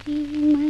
的门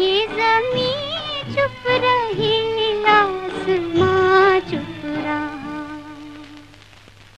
ये जमी चुप रही